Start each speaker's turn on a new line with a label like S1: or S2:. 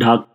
S1: dark